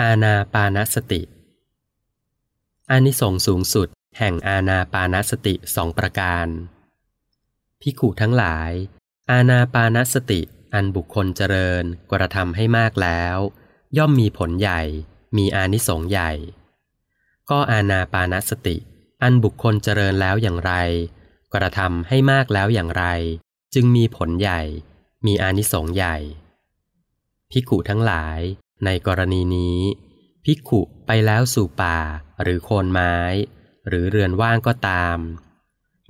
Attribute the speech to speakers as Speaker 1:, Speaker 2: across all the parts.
Speaker 1: อาณาปานสติอานิสงส์สูงสุดแห่งอาณาปานสติสองประการ พิขุทั้งหลาย อาณาปานสติอันบุคคลเจริญกระทำให้มากแล้ว ย่อมมีผลใหญ่ มีอานิสงส์ใหญ่ ก็อาณาปานสติ อันบุคคลเจริญแล้วอย่างไร กระทำให้มากแล้วอย่างไร จึงมีผลใหญ่ มีอานิสงส์ใหญ่พิขุทั้งหลาย ในกรณีนี้ ภิกขุไปแล้วสู่ป่า หรือโคนไม้ หรือเรือนว่างก็ตาม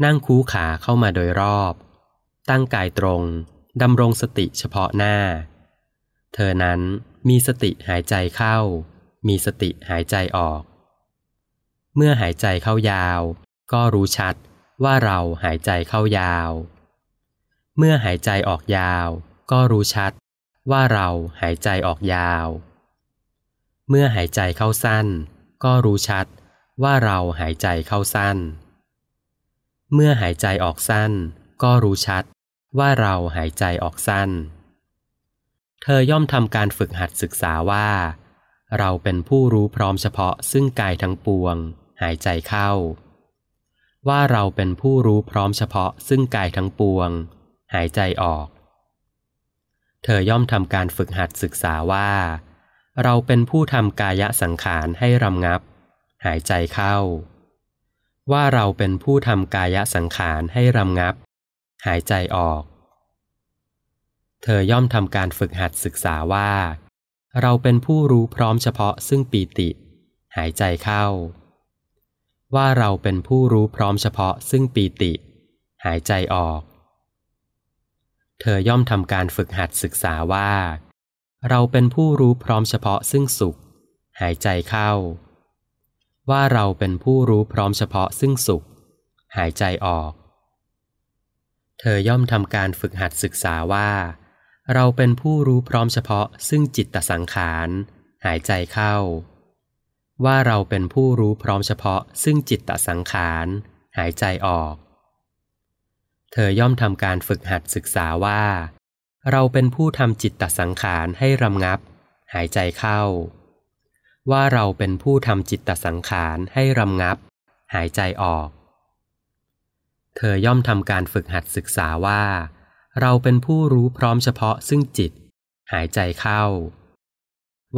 Speaker 1: นั่งคูขาเข้ามาโดยรอบ ตั้งกายตรงดำรงสติเฉพาะหน้า เธอนั้นมีสติหายใจเข้า มีสติหายใจออก เมื่อหายใจเข้ายาว ก็รู้ชัดว่าเราหายใจเข้ายาว เมื่อหายใจออกยาว ก็รู้ชัด ว่าเราหายใจออกยาว เมื่อหายใจเข้าสั้น ก็รู้ชัดว่าเราหายใจเข้าสั้น เมื่อหายใจออกสั้น ก็รู้ชัดว่าเราหายใจออกสั้น เธอย่อมทำการฝึกหัดศึกษาว่า เราเป็นผู้รู้พร้อมเฉพาะซึ่งกายทั้งปวง หายใจเข้า ว่าเราเป็นผู้รู้พร้อมเฉพาะซึ่งกายทั้งปวง หายใจออก เธอย่อมทำการฝึกหัดศึกษาว่า เราเป็นผู้ทำกายสังขารให้รำงับ หายใจเข้า ว่าเราเป็นผู้ทำกายสังขารให้รำงับ หายใจออก เธอย่อมทำการฝึกหัดศึกษาว่า เราเป็นผู้รู้พร้อมเฉพาะซึ่งปีติ หายใจเข้า ว่าเราเป็นผู้รู้พร้อมเฉพาะซึ่งปีติ หายใจออก เธอย่อมทำการฝึกหัดศึกษาว่า เราเป็นผู้รู้พร้อมเฉพาะซึ่งสุข หายใจเข้า ว่าเราเป็นผู้รู้พร้อมเฉพาะซึ่งสุข หายใจออก เธอย่อมทำการฝึกหัดศึกษาว่า เราเป็นผู้รู้พร้อมเฉพาะซึ่งจิตตสังขาร หายใจเข้า ว่าเราเป็นผู้รู้พร้อมเฉพาะซึ่งจิตตสังขาร หายใจออก เธอย่อมทำการฝึกหัดศึกษาว่า เราเป็นผู้ทำจิตตสังขารให้รำงับ หายใจเข้า ว่าเราเป็นผู้ทำจิตตสังขารให้รำงับ หายใจออก เธอย่อมทำการฝึกหัดศึกษาว่า เราเป็นผู้รู้พร้อมเฉพาะซึ่งจิต หายใจเข้า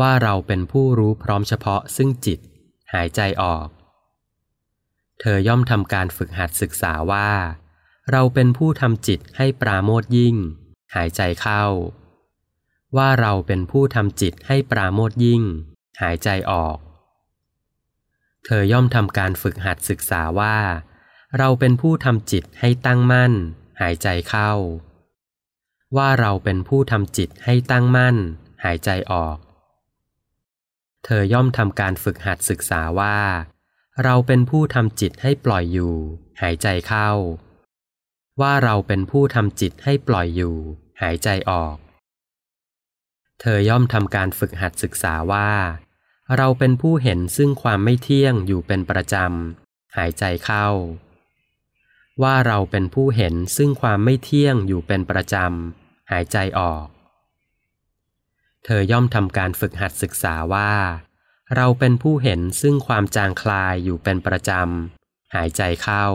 Speaker 1: ว่าเราเป็นผู้รู้พร้อมเฉพาะซึ่งจิต หายใจออก เธอย่อมทำการฝึกหัดศึกษาว่า เราเป็นผู้ทำจิตให้ปราโมทยิ่ง หายใจเข้า ว่าเราเป็นผู้ทำจิตให้ปราโมทยิ่ง หายใจออก เธอย่อมทำการฝึกหัดศึกษาว่า เราเป็นผู้ทำจิตให้ตั้งมั่น หายใจเข้า ว่าเราเป็นผู้ทำจิตให้ตั้งมั่น หายใจออก เธอย่อมทำการฝึกหัดศึกษาว่า เราเป็นผู้ทำจิตให้ปล่อยอยู่ หายใจเข้า ว่าเราเป็นผู้ทำจิตให้ปล่อยอยู่ หายใจออก เธอย่อมทำการฝึกหัดศึกษาว่า เราเป็นผู้เห็นซึ่งความไม่เที่ยงอยู่เป็นประจำ หายใจเข้า ว่าเราเป็นผู้เห็นซึ่งความไม่เที่ยงอยู่เป็นประจำ หายใจออก เธอย่อมทำการฝึกหัดศึกษาว่า เราเป็นผู้เห็นซึ่งความจางคลายอยู่เป็นประจำ หายใจเข้า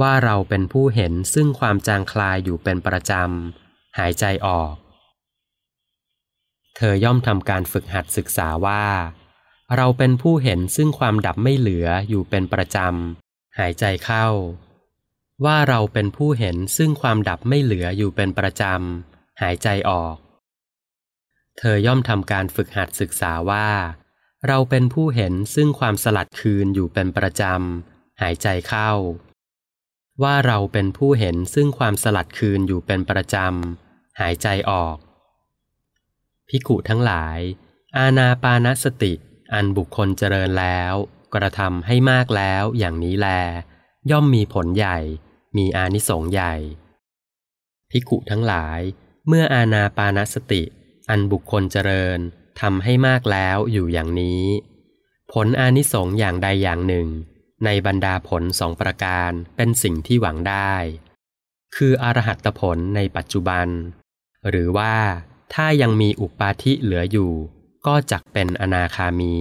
Speaker 1: ว่าเราเป็นผู้เห็นซึ่งความจางคลายอยู่เป็นประจำ หายใจออก เธอย่อมทำการฝึกหัดศึกษาว่า เราเป็นผู้เห็นซึ่งความดับไม่เหลืออยู่เป็นประจำ หายใจเข้า ว่าเราเป็นผู้เห็นซึ่งความดับไม่เหลืออยู่เป็นประจำ หายใจออก เธอย่อมทำการฝึกหัดศึกษาว่า เราเป็นผู้เห็นซึ่งความสลัดคืนอยู่เป็นประจำ หายใจเข้า ว่าเราเป็นผู้เห็นซึ่งความสลัดคืนอยู่เป็นประจำ หายใจออก พิกุทั้งหลาย อาณาปานสติ อันบุคคลเจริญแล้ว กระทำให้มากแล้วอย่างนี้แล ย่อมมีผลใหญ่ มีอานิสงส์ใหญ่ พิกุทั้งหลาย เมื่ออาณาปานสติ อันบุคคลเจริญทำให้มากแล้วอยู่อย่างนี้ ผลอานิสงส์อย่างใดอย่างหนึ่ง ในบรรดาผลสองประการเป็นสิ่งที่หวังได้ คืออรหัตผลในปัจจุบัน หรือว่าถ้ายังมีอุปาทิเหลืออยู่ ก็จักเป็นอนาคามี